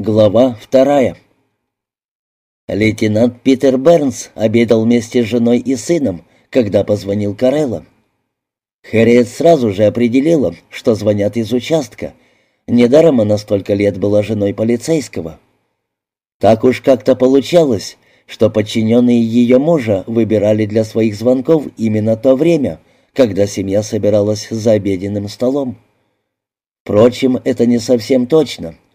Глава вторая. Лейтенант Питер Бернс обедал вместе с женой и сыном, когда позвонил Карелло. Хэрриет сразу же определила, что звонят из участка. Недаром она столько лет была женой полицейского. Так уж как-то получалось, что подчиненные ее мужа выбирали для своих звонков именно то время, когда семья собиралась за обеденным столом. Впрочем, это не совсем точно —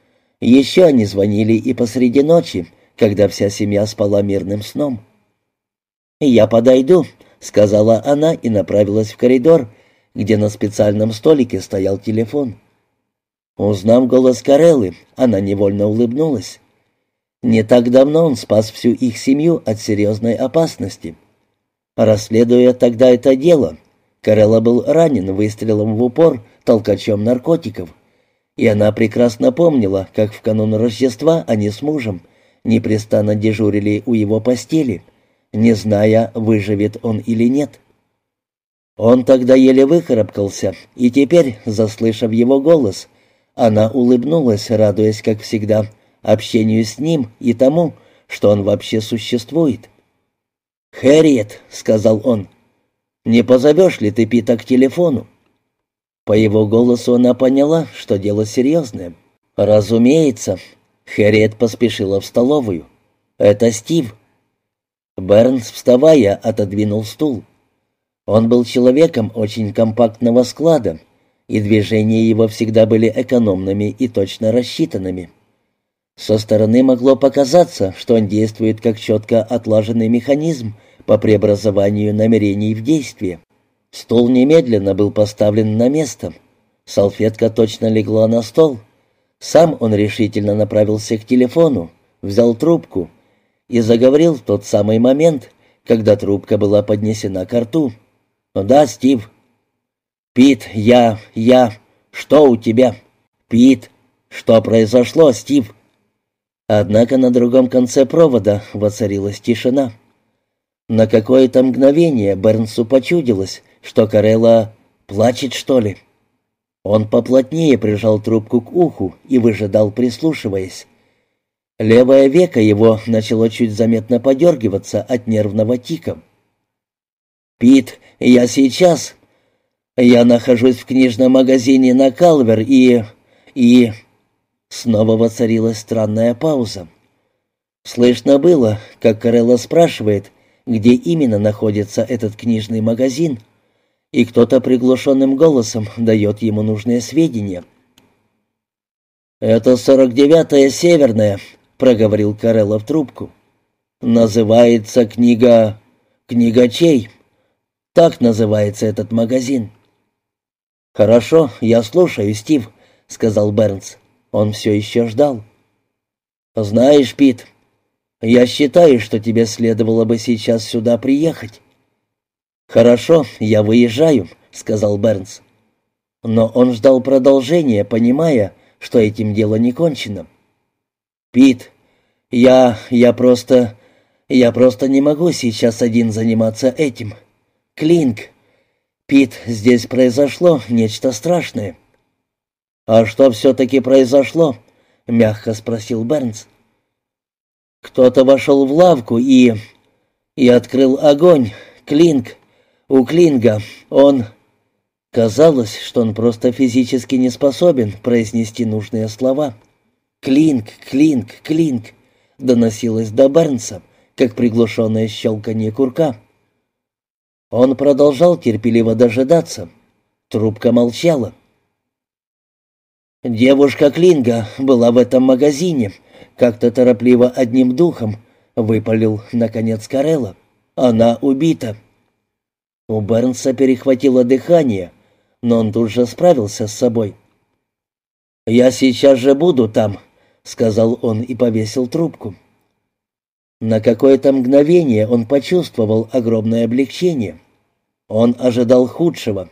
еще они звонили и посреди ночи, когда вся семья спала мирным сном. «Я подойду», — сказала она и направилась в коридор, где на специальном столике стоял телефон. Узнав голос Кареллы, она невольно улыбнулась. Не так давно он спас всю их семью от серьезной опасности. Расследуя тогда это дело, Карелла был ранен выстрелом в упор толкачом наркотиков и она прекрасно помнила, как в канун Рождества они с мужем непрестанно дежурили у его постели, не зная, выживет он или нет. Он тогда еле выкарабкался, и теперь, заслышав его голос, она улыбнулась, радуясь, как всегда, общению с ним и тому, что он вообще существует. «Хэрриет», — сказал он, — «не позовешь ли ты Пита к телефону?» По его голосу она поняла, что дело серьезное. «Разумеется». Хэрриет поспешила в столовую. «Это Стив». Бернс, вставая, отодвинул стул. Он был человеком очень компактного склада, и движения его всегда были экономными и точно рассчитанными. Со стороны могло показаться, что он действует как четко отлаженный механизм по преобразованию намерений в действие. Стул немедленно был поставлен на место. Салфетка точно легла на стол. Сам он решительно направился к телефону, взял трубку и заговорил в тот самый момент, когда трубка была поднесена к рту. «Да, Стив». «Пит, я, я. Что у тебя?» «Пит, что произошло, Стив?» Однако на другом конце провода воцарилась тишина. На какое-то мгновение Бернсу почудилось, что Карелла плачет, что ли? Он поплотнее прижал трубку к уху и выжидал, прислушиваясь. Левое веко его начало чуть заметно подергиваться от нервного тика. «Пит, я сейчас...» «Я нахожусь в книжном магазине на Калвер и... и...» Снова воцарилась странная пауза. Слышно было, как Карелла спрашивает, где именно находится этот книжный магазин — и кто-то приглушенным голосом дает ему нужные сведения. «Это сорок девятая северная», — проговорил Карелла в трубку. «Называется книга... книгачей. Так называется этот магазин». «Хорошо, я слушаю, Стив», — сказал Бернс. Он все еще ждал. «Знаешь, Пит, я считаю, что тебе следовало бы сейчас сюда приехать. «Хорошо, я выезжаю», — сказал Бернс. Но он ждал продолжения, понимая, что этим дело не кончено. «Пит, я... я просто... я просто не могу сейчас один заниматься этим. Клинк. Пит, здесь произошло нечто страшное». «А что все-таки произошло?» — мягко спросил Бернс. «Кто-то вошел в лавку и... и открыл огонь. Клинк. У Клинга он... Казалось, что он просто физически не способен произнести нужные слова. «Клинк, клинк, клинк!» доносилось до Бернса, как приглушенное щелканье курка. Он продолжал терпеливо дожидаться. Трубка молчала. «Девушка Клинга была в этом магазине», — как-то торопливо одним духом выпалил, наконец, Карелла. «Она убита». У Бернса перехватило дыхание, но он тут же справился с собой. «Я сейчас же буду там», — сказал он и повесил трубку. На какое-то мгновение он почувствовал огромное облегчение. Он ожидал худшего.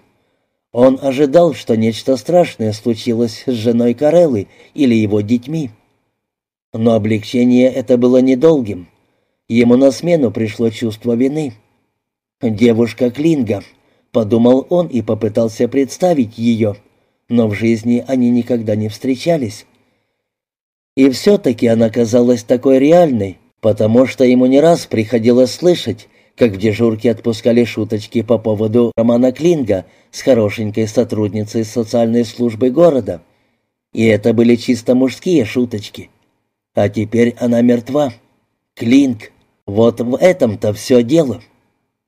Он ожидал, что нечто страшное случилось с женой Кареллы или его детьми. Но облегчение это было недолгим. Ему на смену пришло чувство вины. «Девушка Клинга», — подумал он и попытался представить ее, но в жизни они никогда не встречались. И все-таки она казалась такой реальной, потому что ему не раз приходилось слышать, как в дежурке отпускали шуточки по поводу Романа Клинга с хорошенькой сотрудницей социальной службы города. И это были чисто мужские шуточки. А теперь она мертва. Клинг. Вот в этом-то все дело.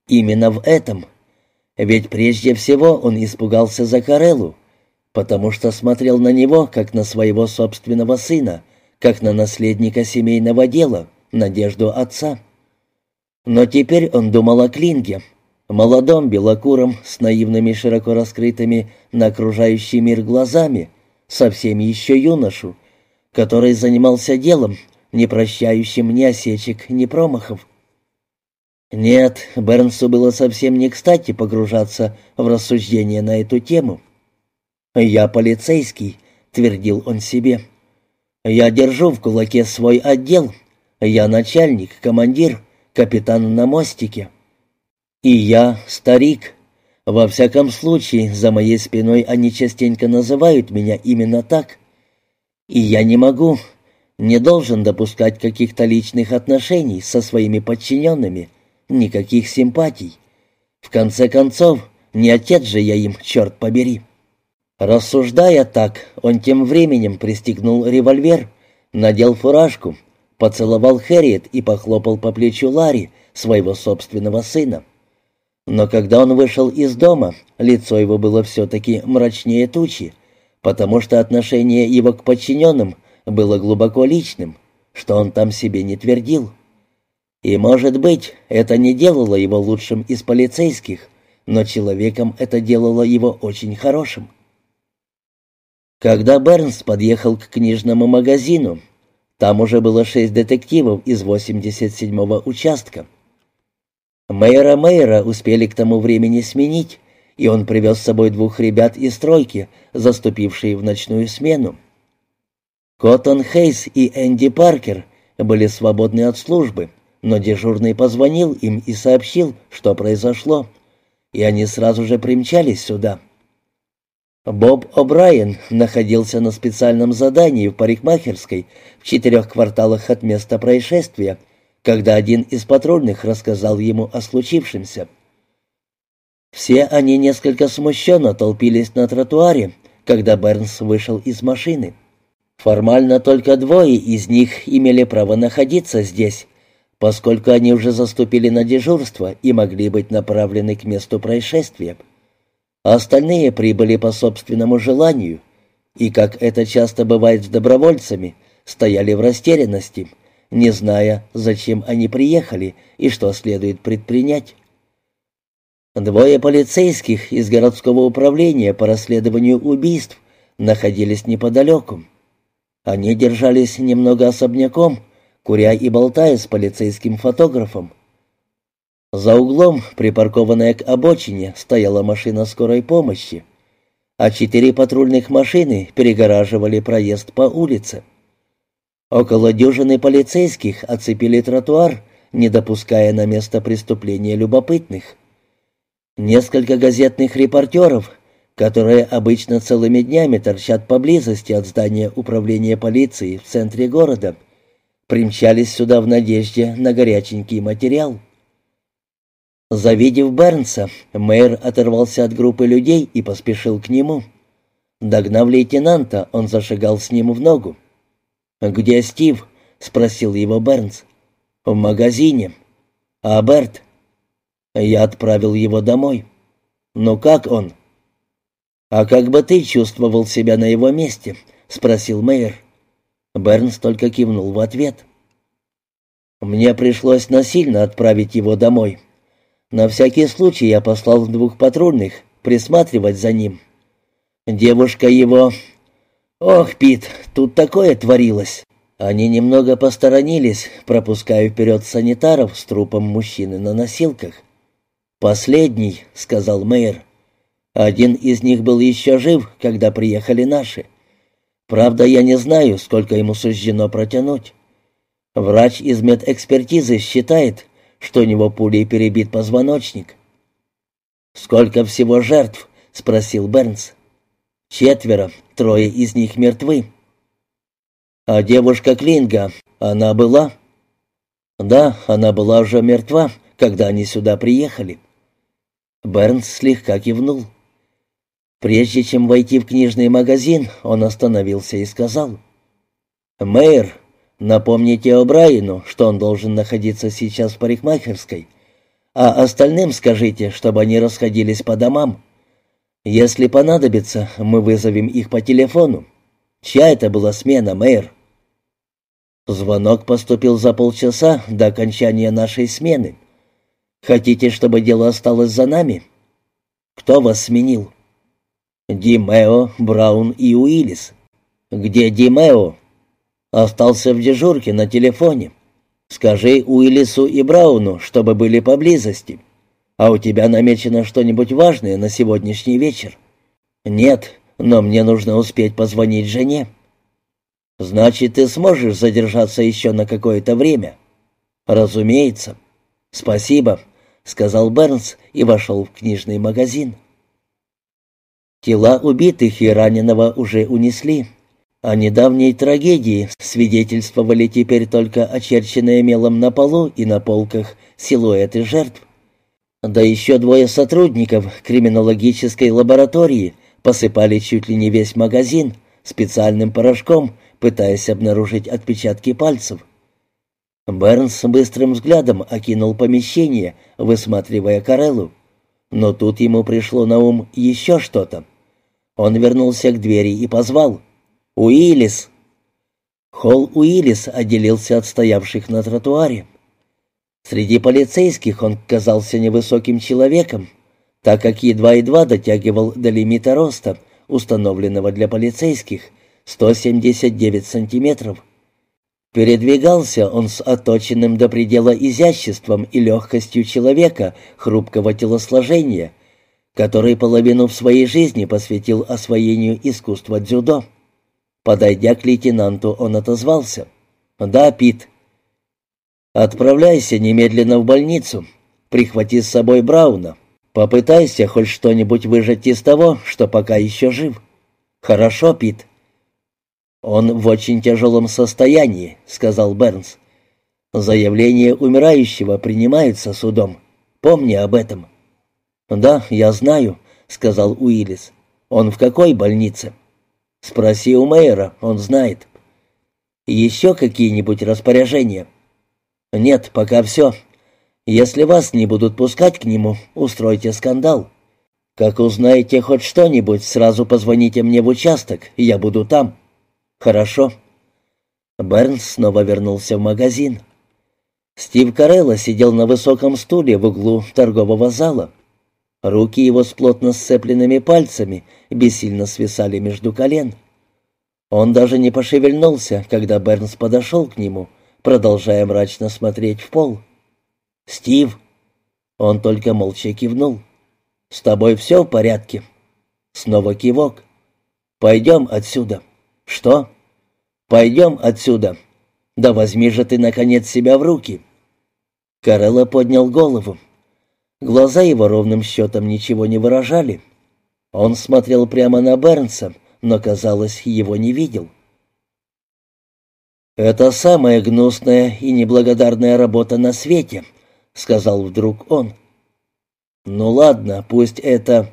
Именно в этом. Ведь прежде всего он испугался за Кареллу, потому что смотрел на него, как на своего собственного сына, как на наследника семейного дела, надежду отца. Но теперь он думал о Клинге, молодом белокуром с наивными широко раскрытыми на окружающий мир глазами, совсем еще юношу, который занимался делом, не прощающим ни осечек, ни промахов. Нет, Бернсу было совсем не кстати погружаться в рассуждения на эту тему. «Я полицейский», — твердил он себе. «Я держу в кулаке свой отдел. Я начальник, командир, капитан на мостике. И я старик. Во всяком случае, за моей спиной они частенько называют меня именно так. И я не могу, не должен допускать каких-то личных отношений со своими подчиненными, никаких симпатий. В конце концов, не отец же я им, черт побери. Рассуждая так, он тем временем пристегнул револьвер, надел фуражку, поцеловал Хэрриет и похлопал по плечу Ларри, своего собственного сына. Но когда он вышел из дома, лицо его было все-таки мрачнее тучи, потому что отношение его к подчиненным было глубоко личным, что он там себе не твердил. И, может быть, это не делало его лучшим из полицейских, но человеком это делало его очень хорошим. Когда Бернс подъехал к книжному магазину, там уже было шесть детективов из 87-го участка. Мэйра Мэйра успели к тому времени сменить, и он привез с собой двух ребят из стройки, заступившие в ночную смену. Коттон Хейс и Энди Паркер были свободны от службы, но дежурный позвонил им и сообщил, что произошло, и они сразу же примчались сюда. Боб О'Брайен находился на специальном задании в парикмахерской в четырех кварталах от места происшествия, когда один из патрульных рассказал ему о случившемся. Все они несколько смущенно толпились на тротуаре, когда Бернс вышел из машины. Формально только двое из них имели право находиться здесь, поскольку они уже заступили на дежурство и могли быть направлены к месту происшествия. Остальные прибыли по собственному желанию, и, как это часто бывает с добровольцами, стояли в растерянности, не зная, зачем они приехали и что следует предпринять. Двое полицейских из городского управления по расследованию убийств находились неподалеку. Они держались немного особняком, куря и болтая с полицейским фотографом. За углом, припаркованная к обочине, стояла машина скорой помощи, а четыре патрульных машины перегораживали проезд по улице. Около дюжины полицейских оцепили тротуар, не допуская на место преступления любопытных. Несколько газетных репортеров, которые обычно целыми днями торчат поблизости от здания управления полиции в центре города, примчались сюда в надежде на горяченький материал. Завидев Бернса, мэр оторвался от группы людей и поспешил к нему. Догнав лейтенанта, он зашагал с ним в ногу. «Где Стив?» — спросил его Бернс. «В магазине». «А Берт?» «Я отправил его домой». «Ну как он?» «А как бы ты чувствовал себя на его месте?» — спросил мэр. Бернс только кивнул в ответ. «Мне пришлось насильно отправить его домой», на всякий случай я послал двух патрульных присматривать за ним. Девушка его... Ох, Пит, тут такое творилось. Они немного посторонились, пропуская вперед санитаров с трупом мужчины на носилках. «Последний», — сказал мэр. «Один из них был еще жив, когда приехали наши. Правда, я не знаю, сколько ему суждено протянуть. Врач из медэкспертизы считает, что у него пулей перебит позвоночник. «Сколько всего жертв?» — спросил Бернс. «Четверо, трое из них мертвы». «А девушка Клинга, она была?» «Да, она была уже мертва, когда они сюда приехали». Бернс слегка кивнул. Прежде чем войти в книжный магазин, он остановился и сказал. «Мэр, напомните О'Брайену, что он должен находиться сейчас в парикмахерской, а остальным скажите, чтобы они расходились по домам. Если понадобится, мы вызовем их по телефону. Чья это была смена, мэр?» Звонок поступил за полчаса до окончания нашей смены. Хотите, чтобы дело осталось за нами? Кто вас сменил? Димео, Браун и Уиллис. Где Димео? Остался в дежурке на телефоне. Скажи Уиллису и Брауну, чтобы были поблизости. А у тебя намечено что-нибудь важное на сегодняшний вечер? Нет, но мне нужно успеть позвонить жене. Значит, ты сможешь задержаться еще на какое-то время? Разумеется. Спасибо, сказал Бернс и вошел в книжный магазин. Тела убитых и раненого уже унесли. О недавней трагедии свидетельствовали теперь только очерченные мелом на полу и на полках силуэты жертв. Да еще двое сотрудников криминологической лаборатории посыпали чуть ли не весь магазин специальным порошком, пытаясь обнаружить отпечатки пальцев. Бернс быстрым взглядом окинул помещение, высматривая Кареллу. Но тут ему пришло на ум еще что-то. Он вернулся к двери и позвал. «Уиллис!» Холл Уиллис отделился от стоявших на тротуаре. Среди полицейских он казался невысоким человеком, так как едва-едва дотягивал до лимита роста, установленного для полицейских, 179 сантиметров. Передвигался он с отточенным до предела изяществом и легкостью человека хрупкого телосложения, который половину в своей жизни посвятил освоению искусства дзюдо. Подойдя к лейтенанту, он отозвался. «Да, Пит». «Отправляйся немедленно в больницу. Прихвати с собой Брауна. Попытайся хоть что-нибудь выжать из того, что пока еще жив». «Хорошо, Пит». «Он в очень тяжелом состоянии», — сказал Бернс. «Заявление умирающего принимается судом. Помни об этом». «Да, я знаю», — сказал Уиллис. «Он в какой больнице?» «Спроси у мэра, он знает». «Еще какие-нибудь распоряжения?» «Нет, пока все. Если вас не будут пускать к нему, устройте скандал. Как узнаете хоть что-нибудь, сразу позвоните мне в участок, я буду там». «Хорошо». Бернс снова вернулся в магазин. Стив Карелло сидел на высоком стуле в углу торгового зала. Руки его с плотно сцепленными пальцами бессильно свисали между колен. Он даже не пошевельнулся, когда Бернс подошел к нему, продолжая мрачно смотреть в пол. «Стив!» Он только молча кивнул. «С тобой все в порядке?» Снова кивок. «Пойдем отсюда». «Что?» «Пойдем отсюда. Да возьми же ты, наконец, себя в руки». Карелла поднял голову. Глаза его ровным счетом ничего не выражали. Он смотрел прямо на Бернса, но, казалось, его не видел. «Это самая гнусная и неблагодарная работа на свете», — сказал вдруг он. «Ну ладно, пусть это...»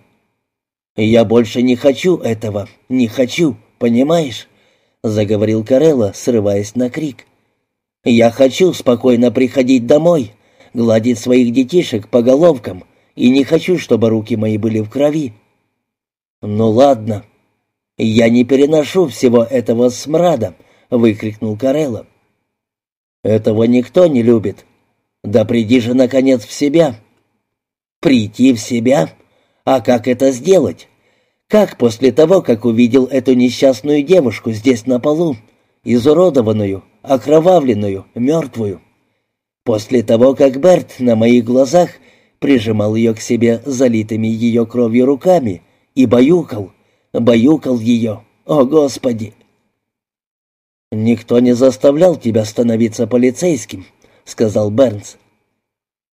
«Я больше не хочу этого, не хочу, понимаешь?» — заговорил Карелла, срываясь на крик. «Я хочу спокойно приходить домой, гладить своих детишек по головкам, и не хочу, чтобы руки мои были в крови». «Ну ладно. Я не переношу всего этого смрада», — выкрикнул Карелла. «Этого никто не любит. Да приди же, наконец, в себя». «Прийти в себя? А как это сделать? Как после того, как увидел эту несчастную девушку здесь на полу, изуродованную, окровавленную, мертвую? После того, как Берт на моих глазах прижимал ее к себе залитыми ее кровью руками и баюкал, баюкал ее, о Господи! «Никто не заставлял тебя становиться полицейским», — сказал Бернс.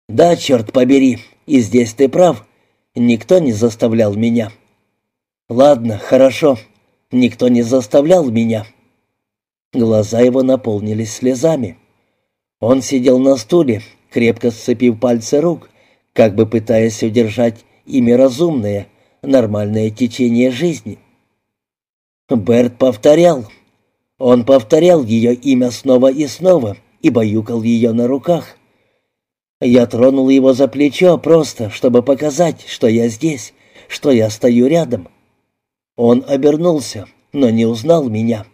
«Да, черт побери, и здесь ты прав. Никто не заставлял меня». «Ладно, хорошо. Никто не заставлял меня». Глаза его наполнились слезами. Он сидел на стуле, крепко сцепив пальцы рук, как бы пытаясь удержать ими разумное, нормальное течение жизни. Берт повторял. Он повторял ее имя снова и снова и баюкал ее на руках. Я тронул его за плечо просто, чтобы показать, что я здесь, что я стою рядом. Он обернулся, но не узнал меня.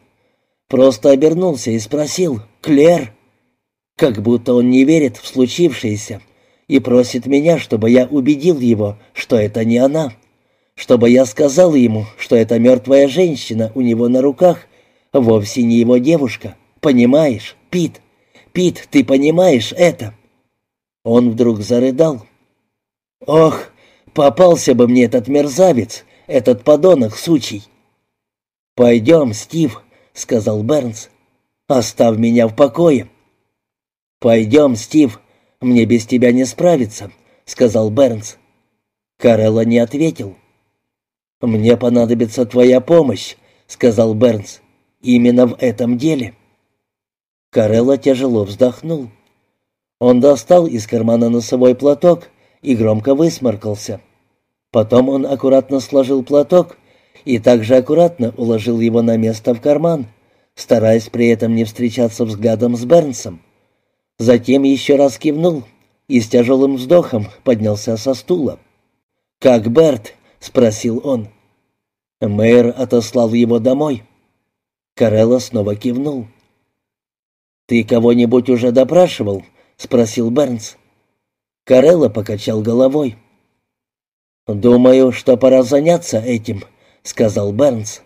Просто обернулся и спросил «Клер?» Как будто он не верит в случившееся и просит меня, чтобы я убедил его, что это не она. Чтобы я сказал ему, что эта мертвая женщина у него на руках вовсе не его девушка. Понимаешь, Пит? Пит, ты понимаешь это?» Он вдруг зарыдал. «Ох, попался бы мне этот мерзавец, этот подонок сучий!» «Пойдем, Стив», — сказал Бернс. «Оставь меня в покое». «Пойдем, Стив, мне без тебя не справиться», — сказал Бернс. Карелла не ответил. «Мне понадобится твоя помощь», — сказал Бернс. «Именно в этом деле». Карелла тяжело вздохнул. Он достал из кармана носовой платок и громко высморкался. Потом он аккуратно сложил платок и также аккуратно уложил его на место в карман, стараясь при этом не встречаться взглядом с Бернсом. Затем еще раз кивнул и с тяжелым вздохом поднялся со стула. «Как Берт?» — спросил он. Мэр отослал его домой. Карелла снова кивнул. «Ты кого-нибудь уже допрашивал?» — спросил Бернс. Карелла покачал головой. «Думаю, что пора заняться этим», — сказал Бернс.